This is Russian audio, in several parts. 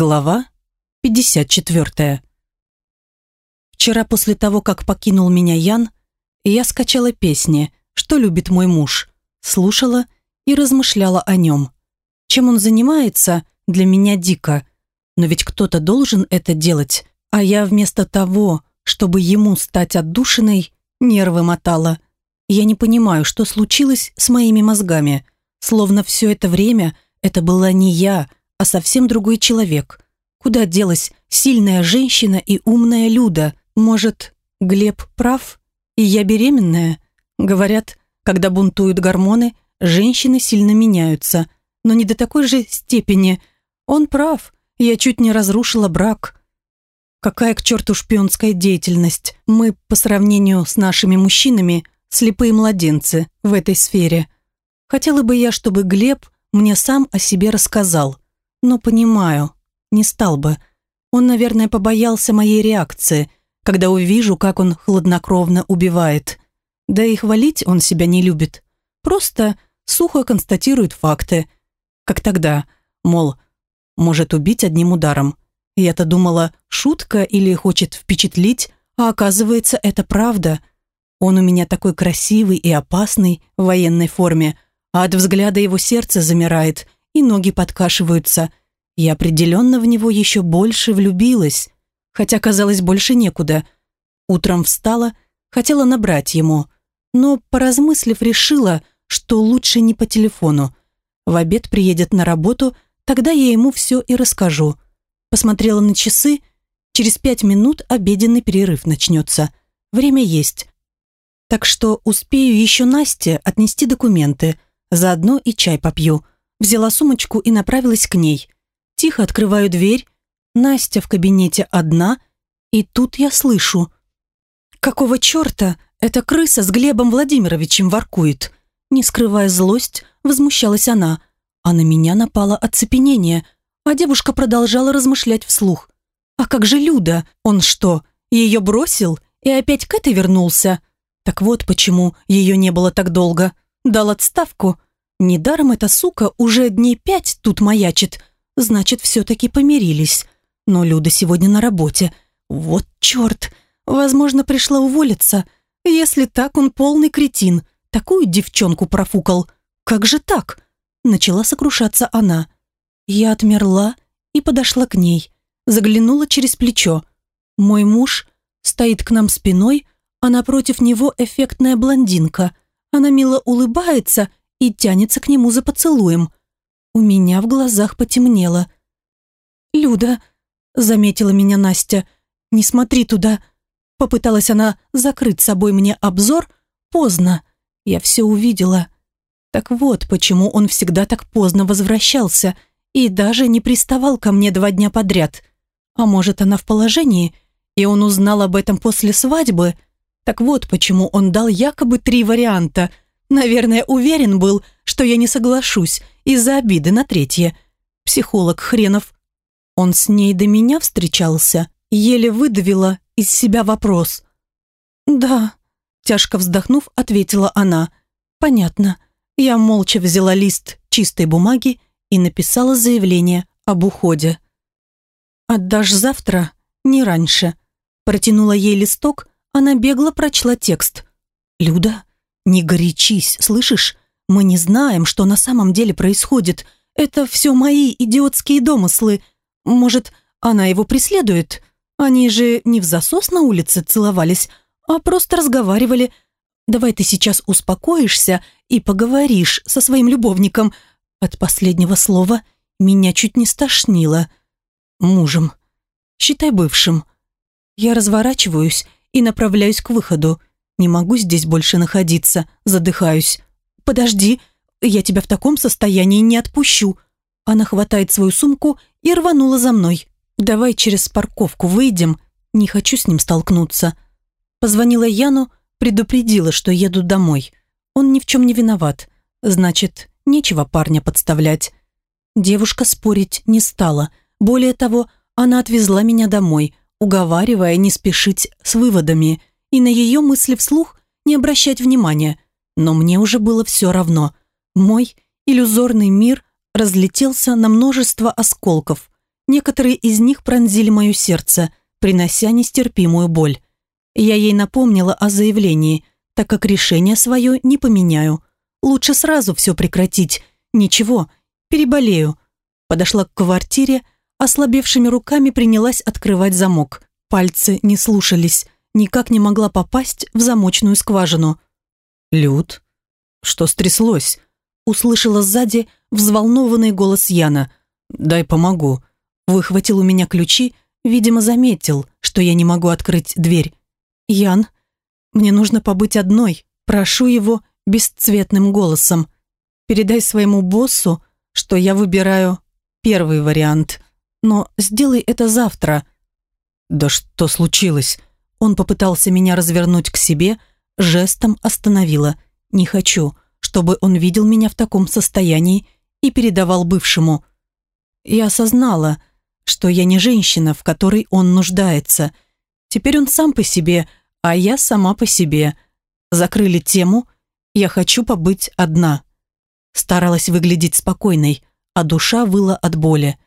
Глава 54. Вчера после того, как покинул меня Ян, я скачала песни «Что любит мой муж», слушала и размышляла о нем. Чем он занимается, для меня дико. Но ведь кто-то должен это делать, а я вместо того, чтобы ему стать отдушиной, нервы мотала. Я не понимаю, что случилось с моими мозгами. Словно все это время это была не я, а совсем другой человек. Куда делась сильная женщина и умная Люда? Может, Глеб прав, и я беременная? Говорят, когда бунтуют гормоны, женщины сильно меняются, но не до такой же степени. Он прав, я чуть не разрушила брак. Какая к черту шпионская деятельность? Мы, по сравнению с нашими мужчинами, слепые младенцы в этой сфере. Хотела бы я, чтобы Глеб мне сам о себе рассказал. Но понимаю, не стал бы. Он, наверное, побоялся моей реакции, когда увижу, как он хладнокровно убивает. Да и хвалить он себя не любит. Просто сухо констатирует факты. Как тогда, мол, может убить одним ударом. Я-то думала, шутка или хочет впечатлить, а оказывается, это правда. Он у меня такой красивый и опасный в военной форме, а от взгляда его сердце замирает – и ноги подкашиваются. Я определенно в него еще больше влюбилась, хотя, казалось, больше некуда. Утром встала, хотела набрать ему, но, поразмыслив, решила, что лучше не по телефону. В обед приедет на работу, тогда я ему все и расскажу. Посмотрела на часы, через пять минут обеденный перерыв начнется. Время есть. Так что успею еще Насте отнести документы, заодно и чай попью – взяла сумочку и направилась к ней. Тихо открываю дверь, Настя в кабинете одна, и тут я слышу. «Какого черта эта крыса с Глебом Владимировичем воркует?» Не скрывая злость, возмущалась она, а на меня напало оцепенение, а девушка продолжала размышлять вслух. «А как же Люда? Он что, ее бросил и опять к этой вернулся?» Так вот почему ее не было так долго. Дал отставку, Недаром эта сука уже дней пять тут маячит. Значит, все-таки помирились. Но Люда сегодня на работе. Вот черт. Возможно, пришла уволиться. Если так, он полный кретин. Такую девчонку профукал. Как же так? Начала сокрушаться она. Я отмерла и подошла к ней. Заглянула через плечо. Мой муж стоит к нам спиной, а напротив него эффектная блондинка. Она мило улыбается и тянется к нему за поцелуем. У меня в глазах потемнело. «Люда», — заметила меня Настя, — «не смотри туда». Попыталась она закрыть собой мне обзор. Поздно. Я все увидела. Так вот, почему он всегда так поздно возвращался и даже не приставал ко мне два дня подряд. А может, она в положении, и он узнал об этом после свадьбы? Так вот, почему он дал якобы три варианта — Наверное, уверен был, что я не соглашусь из-за обиды на третье. Психолог хренов. Он с ней до меня встречался. Еле выдавила из себя вопрос. «Да», – тяжко вздохнув, ответила она. «Понятно». Я молча взяла лист чистой бумаги и написала заявление об уходе. «Отдашь завтра, не раньше». Протянула ей листок, она бегло прочла текст. «Люда, «Не горячись, слышишь? Мы не знаем, что на самом деле происходит. Это все мои идиотские домыслы. Может, она его преследует? Они же не в засос на улице целовались, а просто разговаривали. Давай ты сейчас успокоишься и поговоришь со своим любовником». От последнего слова меня чуть не стошнило. Мужем. Считай бывшим. Я разворачиваюсь и направляюсь к выходу. Не могу здесь больше находиться, задыхаюсь. Подожди, я тебя в таком состоянии не отпущу. Она хватает свою сумку и рванула за мной. Давай через парковку выйдем, не хочу с ним столкнуться. Позвонила Яну, предупредила, что еду домой. Он ни в чем не виноват. Значит, нечего парня подставлять. Девушка спорить не стала. Более того, она отвезла меня домой, уговаривая не спешить с выводами и на ее мысли вслух не обращать внимания. Но мне уже было все равно. Мой иллюзорный мир разлетелся на множество осколков. некоторые из них пронзили мое сердце, принося нестерпимую боль. Я ей напомнила о заявлении, так как решение свое не поменяю. Лучше сразу все прекратить. Ничего, переболею. Подошла к квартире, ослабевшими руками принялась открывать замок. Пальцы не слушались, никак не могла попасть в замочную скважину. «Люд, что стряслось?» Услышала сзади взволнованный голос Яна. «Дай помогу». Выхватил у меня ключи, видимо, заметил, что я не могу открыть дверь. «Ян, мне нужно побыть одной. Прошу его бесцветным голосом. Передай своему боссу, что я выбираю первый вариант. Но сделай это завтра». «Да что случилось?» Он попытался меня развернуть к себе, жестом остановила. «Не хочу, чтобы он видел меня в таком состоянии и передавал бывшему». Я осознала, что я не женщина, в которой он нуждается. Теперь он сам по себе, а я сама по себе. Закрыли тему «Я хочу побыть одна». Старалась выглядеть спокойной, а душа выла от боли.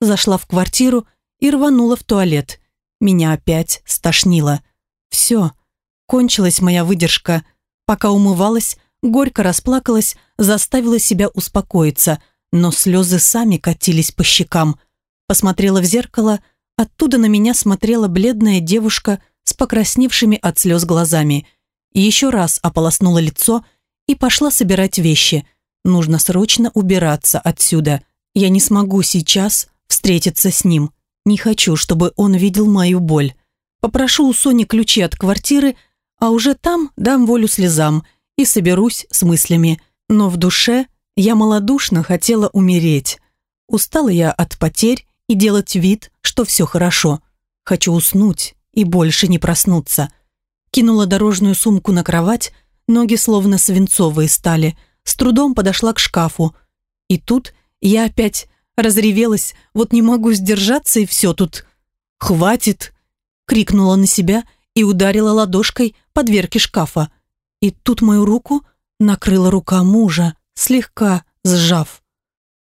Зашла в квартиру и рванула в туалет. Меня опять стошнило. Все, кончилась моя выдержка. Пока умывалась, горько расплакалась, заставила себя успокоиться, но слезы сами катились по щекам. Посмотрела в зеркало, оттуда на меня смотрела бледная девушка с покрасневшими от слез глазами. И еще раз ополоснула лицо и пошла собирать вещи. Нужно срочно убираться отсюда. Я не смогу сейчас встретиться с ним. Не хочу, чтобы он видел мою боль. Попрошу у Сони ключи от квартиры, а уже там дам волю слезам и соберусь с мыслями. Но в душе я малодушно хотела умереть. Устала я от потерь и делать вид, что все хорошо. Хочу уснуть и больше не проснуться. Кинула дорожную сумку на кровать, ноги словно свинцовые стали, с трудом подошла к шкафу. И тут я опять Разревелась, вот не могу сдержаться и все тут. «Хватит!» Крикнула на себя и ударила ладошкой по дверке шкафа. И тут мою руку накрыла рука мужа, слегка сжав.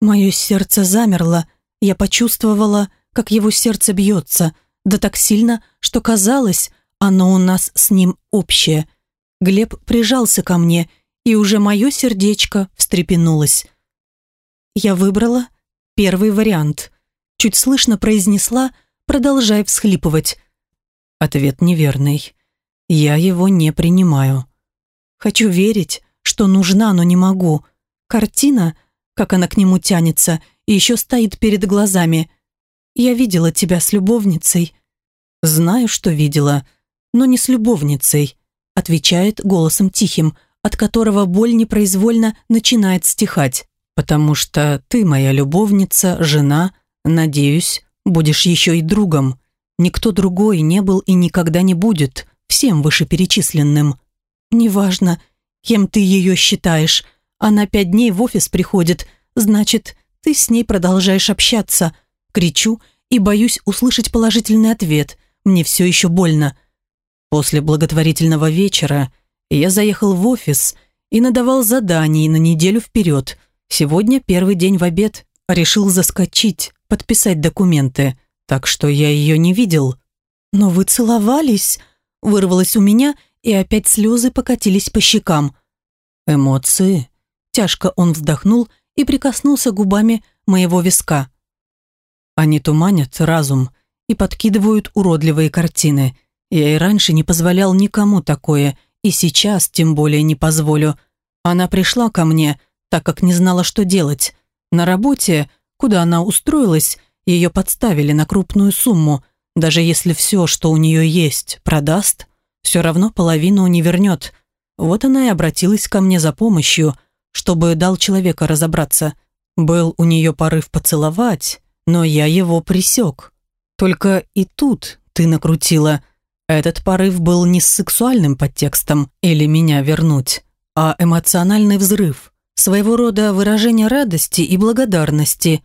Мое сердце замерло, я почувствовала, как его сердце бьется, да так сильно, что казалось, оно у нас с ним общее. Глеб прижался ко мне, и уже мое сердечко встрепенулось. Я выбрала Первый вариант. Чуть слышно произнесла, продолжая всхлипывать. Ответ неверный. Я его не принимаю. Хочу верить, что нужна, но не могу. Картина, как она к нему тянется, и еще стоит перед глазами. Я видела тебя с любовницей. Знаю, что видела, но не с любовницей, отвечает голосом тихим, от которого боль непроизвольно начинает стихать потому что ты моя любовница, жена, надеюсь, будешь еще и другом. Никто другой не был и никогда не будет всем вышеперечисленным. Неважно, кем ты ее считаешь, она пять дней в офис приходит, значит, ты с ней продолжаешь общаться. Кричу и боюсь услышать положительный ответ. Мне все еще больно. После благотворительного вечера я заехал в офис и надавал заданий на неделю вперед – Сегодня первый день в обед. Решил заскочить, подписать документы, так что я ее не видел. «Но вы целовались?» Вырвалось у меня, и опять слезы покатились по щекам. «Эмоции?» Тяжко он вздохнул и прикоснулся губами моего виска. Они туманят разум и подкидывают уродливые картины. Я и раньше не позволял никому такое, и сейчас тем более не позволю. Она пришла ко мне, так как не знала, что делать. На работе, куда она устроилась, ее подставили на крупную сумму. Даже если все, что у нее есть, продаст, все равно половину не вернет. Вот она и обратилась ко мне за помощью, чтобы дал человека разобраться. Был у нее порыв поцеловать, но я его присек. Только и тут ты накрутила. Этот порыв был не с сексуальным подтекстом или меня вернуть, а эмоциональный взрыв своего рода выражение радости и благодарности.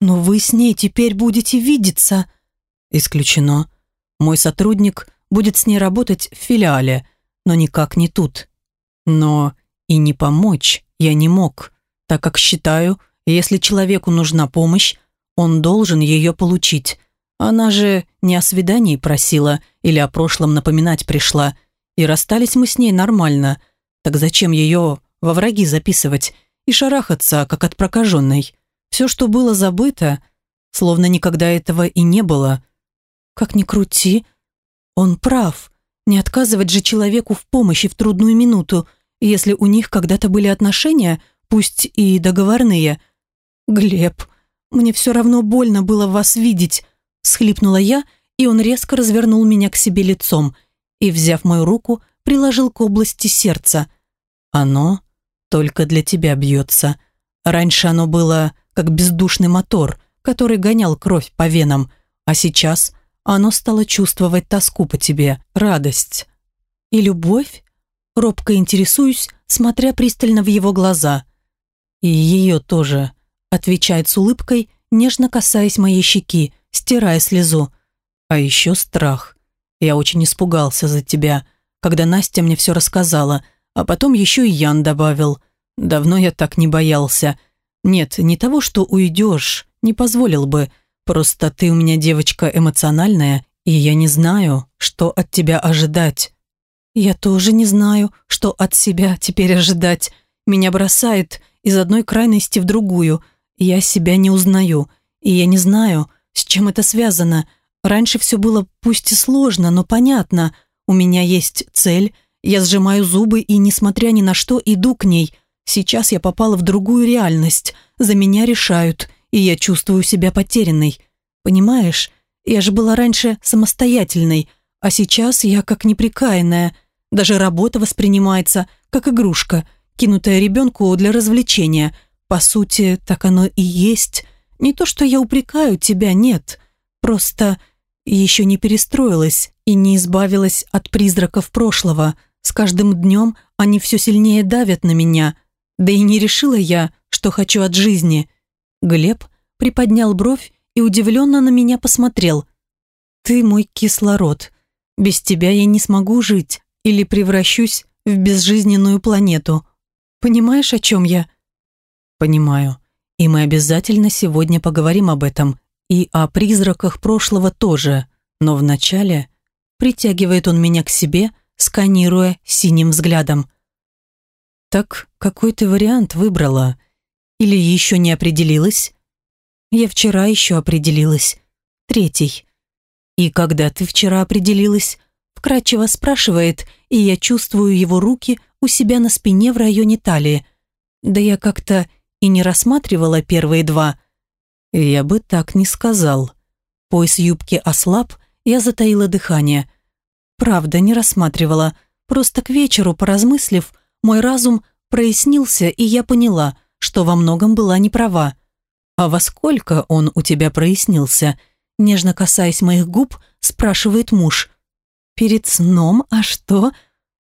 «Но вы с ней теперь будете видеться?» «Исключено. Мой сотрудник будет с ней работать в филиале, но никак не тут. Но и не помочь я не мог, так как считаю, если человеку нужна помощь, Он должен ее получить. Она же не о свидании просила или о прошлом напоминать пришла. И расстались мы с ней нормально. Так зачем ее во враги записывать и шарахаться, как от прокаженной? Все, что было забыто, словно никогда этого и не было. Как ни крути, он прав. Не отказывать же человеку в помощи в трудную минуту, если у них когда-то были отношения, пусть и договорные. «Глеб, мне все равно больно было вас видеть», – схлипнула я, и он резко развернул меня к себе лицом и, взяв мою руку, приложил к области сердца. «Оно только для тебя бьется. Раньше оно было как бездушный мотор, который гонял кровь по венам, а сейчас оно стало чувствовать тоску по тебе, радость и любовь. Робко интересуюсь, смотря пристально в его глаза. И ее тоже, отвечает с улыбкой, нежно касаясь моей щеки, стирая слезу. А еще страх. Я очень испугался за тебя, когда Настя мне все рассказала, а потом еще и Ян добавил. Давно я так не боялся. Нет, не того, что уйдешь, не позволил бы. Просто ты у меня девочка эмоциональная, и я не знаю, что от тебя ожидать. Я тоже не знаю, что от себя теперь ожидать. Меня бросает из одной крайности в другую. Я себя не узнаю, и я не знаю, с чем это связано. Раньше все было пусть и сложно, но понятно. У меня есть цель, я сжимаю зубы и, несмотря ни на что, иду к ней. Сейчас я попала в другую реальность. За меня решают, и я чувствую себя потерянной. Понимаешь, я же была раньше самостоятельной, а сейчас я как неприкаянная. Даже работа воспринимается как игрушка, кинутая ребенку для развлечения. По сути, так оно и есть. Не то, что я упрекаю тебя, нет. Просто еще не перестроилась и не избавилась от призраков прошлого. С каждым днем они все сильнее давят на меня. Да и не решила я, что хочу от жизни. Глеб приподнял бровь и удивленно на меня посмотрел. «Ты мой кислород. Без тебя я не смогу жить или превращусь в безжизненную планету. Понимаешь, о чем я?» «Понимаю. И мы обязательно сегодня поговорим об этом. И о призраках прошлого тоже. Но вначале притягивает он меня к себе, сканируя синим взглядом. «Так какой ты вариант выбрала? Или еще не определилась?» «Я вчера еще определилась. Третий». «И когда ты вчера определилась?» Вкратчиво спрашивает, и я чувствую его руки у себя на спине в районе талии. Да я как-то и не рассматривала первые два. Я бы так не сказал. Пояс юбки ослаб, я затаила дыхание. Правда, не рассматривала. Просто к вечеру, поразмыслив, мой разум прояснился, и я поняла, что во многом была не права. «А во сколько он у тебя прояснился?» Нежно касаясь моих губ, спрашивает муж. Перед сном, а что?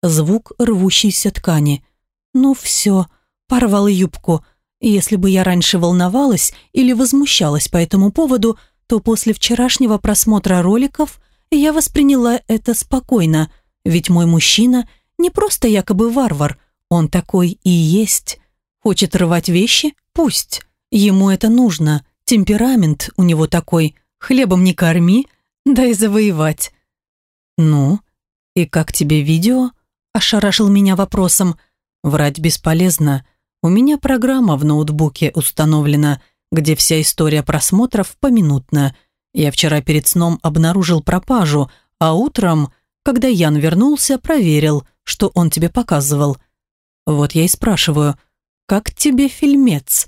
Звук рвущейся ткани. Ну все, порвал юбку. Если бы я раньше волновалась или возмущалась по этому поводу, то после вчерашнего просмотра роликов я восприняла это спокойно, ведь мой мужчина не просто якобы варвар, он такой и есть. Хочет рвать вещи? Пусть. Ему это нужно. Темперамент у него такой. Хлебом не корми, дай завоевать. «Ну, и как тебе видео?» – ошарашил меня вопросом. «Врать бесполезно. У меня программа в ноутбуке установлена, где вся история просмотров поминутно. Я вчера перед сном обнаружил пропажу, а утром, когда Ян вернулся, проверил, что он тебе показывал. Вот я и спрашиваю, как тебе фильмец?»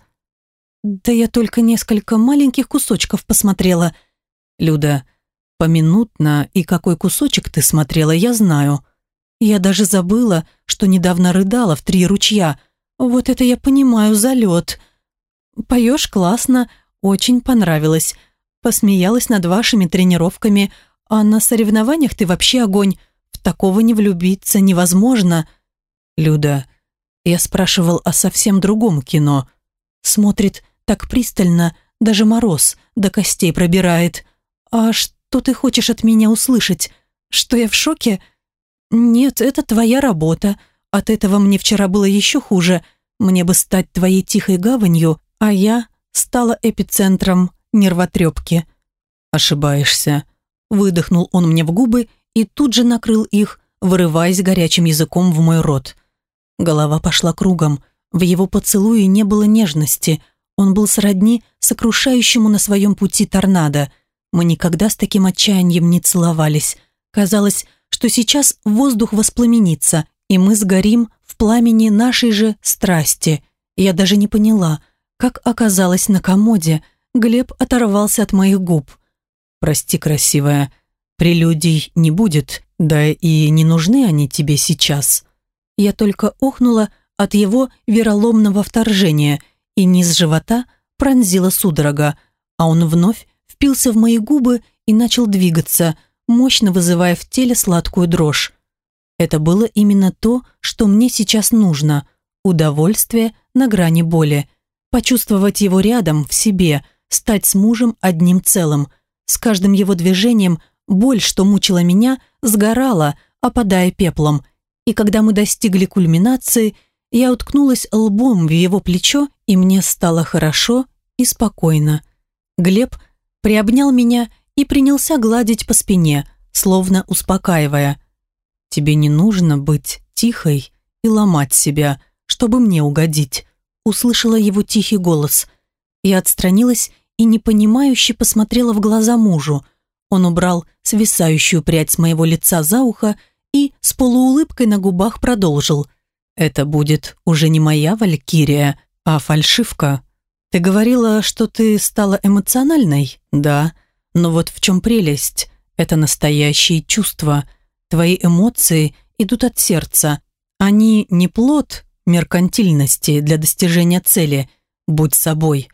«Да я только несколько маленьких кусочков посмотрела». «Люда, Поминутно и какой кусочек ты смотрела, я знаю. Я даже забыла, что недавно рыдала в три ручья. Вот это я понимаю, залет. Поешь классно, очень понравилось. Посмеялась над вашими тренировками, а на соревнованиях ты вообще огонь. В такого не влюбиться невозможно. Люда, я спрашивал о совсем другом кино. Смотрит так пристально, даже мороз до костей пробирает. А что? ты хочешь от меня услышать? Что я в шоке? Нет, это твоя работа. От этого мне вчера было еще хуже. Мне бы стать твоей тихой гаванью, а я стала эпицентром нервотрепки. Ошибаешься. Выдохнул он мне в губы и тут же накрыл их, вырываясь горячим языком в мой рот. Голова пошла кругом. В его поцелуе не было нежности. Он был сродни сокрушающему на своем пути торнадо. Мы никогда с таким отчаянием не целовались. Казалось, что сейчас воздух воспламенится, и мы сгорим в пламени нашей же страсти. Я даже не поняла, как оказалось на комоде. Глеб оторвался от моих губ. «Прости, красивая, прелюдий не будет, да и не нужны они тебе сейчас». Я только охнула от его вероломного вторжения, и низ живота пронзила судорога, а он вновь впился в мои губы и начал двигаться, мощно вызывая в теле сладкую дрожь. Это было именно то, что мне сейчас нужно. Удовольствие на грани боли. Почувствовать его рядом, в себе, стать с мужем одним целым. С каждым его движением боль, что мучила меня, сгорала, опадая пеплом – и когда мы достигли кульминации, я уткнулась лбом в его плечо, и мне стало хорошо и спокойно. Глеб приобнял меня и принялся гладить по спине, словно успокаивая. «Тебе не нужно быть тихой и ломать себя, чтобы мне угодить», услышала его тихий голос. Я отстранилась и непонимающе посмотрела в глаза мужу. Он убрал свисающую прядь с моего лица за ухо и с полуулыбкой на губах продолжил. «Это будет уже не моя валькирия, а фальшивка. Ты говорила, что ты стала эмоциональной? Да. Но вот в чем прелесть? Это настоящие чувства. Твои эмоции идут от сердца. Они не плод меркантильности для достижения цели. Будь собой.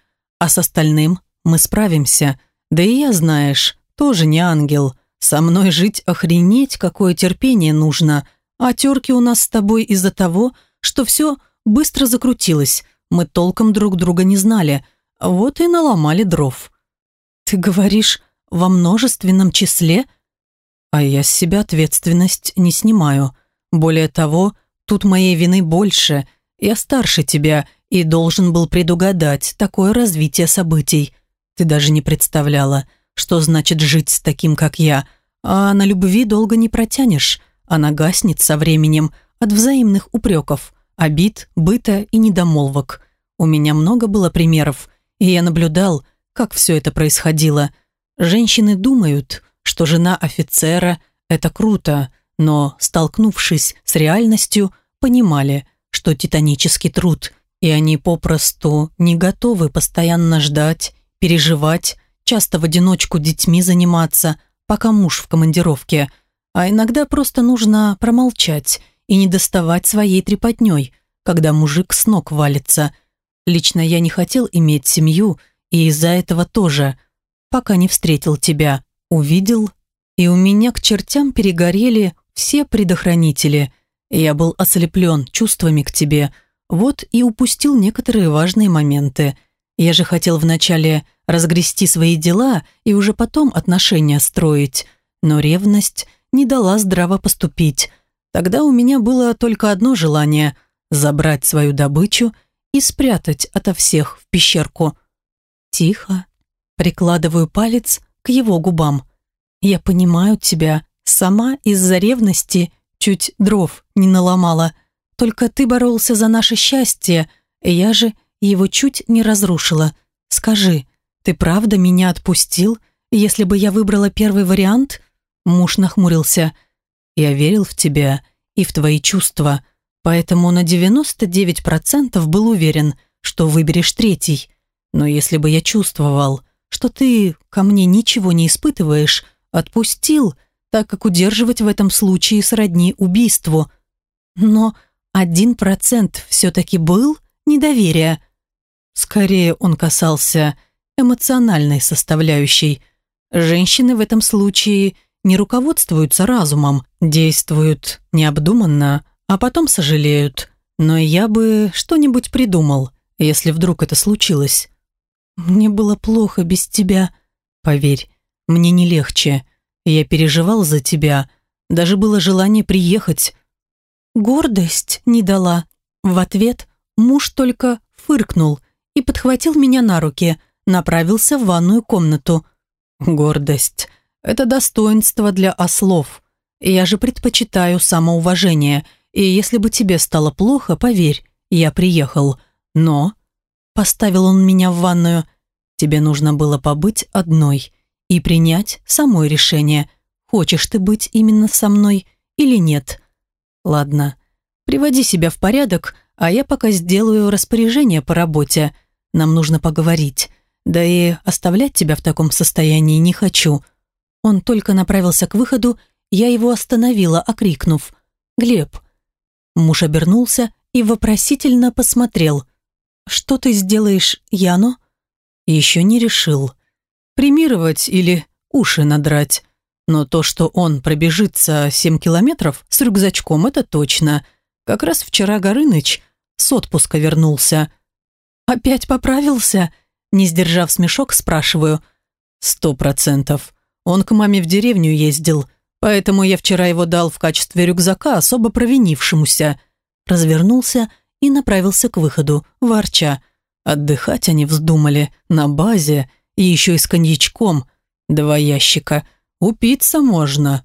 А с остальным мы справимся. Да и я, знаешь, тоже не ангел». Со мной жить охренеть, какое терпение нужно. А терки у нас с тобой из-за того, что все быстро закрутилось. Мы толком друг друга не знали. Вот и наломали дров. Ты говоришь, во множественном числе? А я с себя ответственность не снимаю. Более того, тут моей вины больше. Я старше тебя и должен был предугадать такое развитие событий. Ты даже не представляла – что значит жить с таким, как я. А на любви долго не протянешь. Она гаснет со временем от взаимных упреков, обид, быта и недомолвок. У меня много было примеров, и я наблюдал, как все это происходило. Женщины думают, что жена офицера – это круто, но, столкнувшись с реальностью, понимали, что титанический труд, и они попросту не готовы постоянно ждать, переживать, часто в одиночку детьми заниматься, пока муж в командировке, а иногда просто нужно промолчать и не доставать своей трепотней, когда мужик с ног валится. Лично я не хотел иметь семью, и из-за этого тоже, пока не встретил тебя, увидел, и у меня к чертям перегорели все предохранители. Я был ослеплен чувствами к тебе, вот и упустил некоторые важные моменты. Я же хотел вначале разгрести свои дела и уже потом отношения строить. Но ревность не дала здраво поступить. Тогда у меня было только одно желание – забрать свою добычу и спрятать ото всех в пещерку. Тихо. Прикладываю палец к его губам. Я понимаю тебя. Сама из-за ревности чуть дров не наломала. Только ты боролся за наше счастье, я же его чуть не разрушила. Скажи, «Ты правда меня отпустил, если бы я выбрала первый вариант?» Муж нахмурился. «Я верил в тебя и в твои чувства, поэтому на 99% был уверен, что выберешь третий. Но если бы я чувствовал, что ты ко мне ничего не испытываешь, отпустил, так как удерживать в этом случае сродни убийству. Но один процент все-таки был недоверия. Скорее он касался эмоциональной составляющей. Женщины в этом случае не руководствуются разумом, действуют необдуманно, а потом сожалеют. Но я бы что-нибудь придумал, если вдруг это случилось. Мне было плохо без тебя. Поверь, мне не легче. Я переживал за тебя. Даже было желание приехать. Гордость не дала. В ответ муж только фыркнул и подхватил меня на руки – направился в ванную комнату. Гордость. Это достоинство для ослов. Я же предпочитаю самоуважение. И если бы тебе стало плохо, поверь, я приехал. Но... Поставил он меня в ванную. Тебе нужно было побыть одной и принять самое решение, хочешь ты быть именно со мной или нет. Ладно, приводи себя в порядок, а я пока сделаю распоряжение по работе. Нам нужно поговорить. Да и оставлять тебя в таком состоянии не хочу. Он только направился к выходу, я его остановила, окрикнув. «Глеб». Муж обернулся и вопросительно посмотрел. «Что ты сделаешь, Яно?» «Еще не решил. Премировать или уши надрать. Но то, что он пробежится семь километров с рюкзачком, это точно. Как раз вчера Горыныч с отпуска вернулся». «Опять поправился?» Не сдержав смешок, спрашиваю. «Сто процентов. Он к маме в деревню ездил, поэтому я вчера его дал в качестве рюкзака особо провинившемуся». Развернулся и направился к выходу, ворча. Отдыхать они вздумали на базе и еще и с коньячком. Два ящика. Упиться можно.